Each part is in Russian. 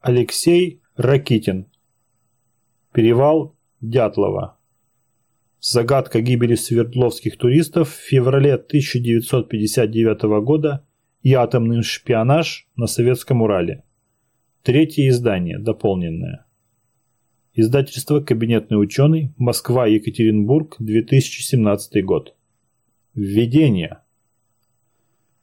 Алексей Ракитин. Перевал Дятлова. Загадка гибели свердловских туристов в феврале 1959 года и атомный шпионаж на Советском Урале. Третье издание, дополненное. Издательство «Кабинетный ученый», Москва, Екатеринбург, 2017 год. Введение.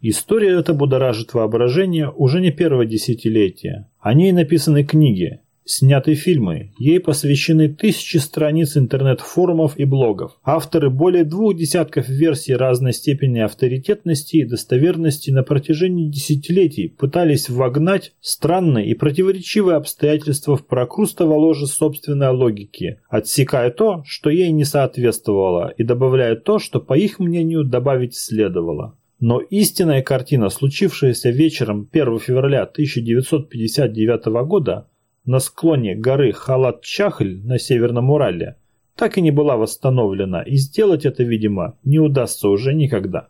История эта будоражит воображение уже не первое десятилетие. О ней написаны книги, сняты фильмы, ей посвящены тысячи страниц интернет-форумов и блогов. Авторы более двух десятков версий разной степени авторитетности и достоверности на протяжении десятилетий пытались вогнать странные и противоречивые обстоятельства в прокрустово ложе собственной логики, отсекая то, что ей не соответствовало, и добавляя то, что, по их мнению, добавить следовало. Но истинная картина, случившаяся вечером 1 февраля 1959 года на склоне горы Халат-Чахль на Северном Урале, так и не была восстановлена, и сделать это, видимо, не удастся уже никогда.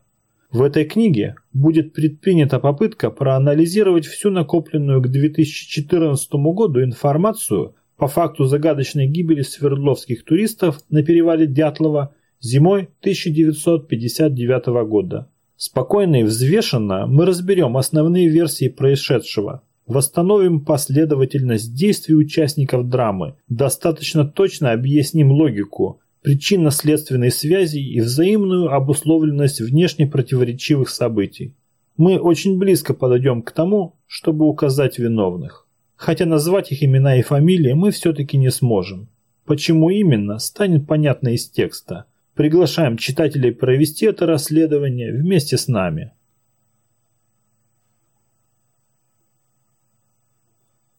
В этой книге будет предпринята попытка проанализировать всю накопленную к 2014 году информацию по факту загадочной гибели свердловских туристов на перевале Дятлова зимой 1959 года Спокойно и взвешенно мы разберем основные версии происшедшего, восстановим последовательность действий участников драмы, достаточно точно объясним логику, причинно-следственной связи и взаимную обусловленность внешне противоречивых событий. Мы очень близко подойдем к тому, чтобы указать виновных. Хотя назвать их имена и фамилии мы все-таки не сможем. Почему именно, станет понятно из текста – Приглашаем читателей провести это расследование вместе с нами.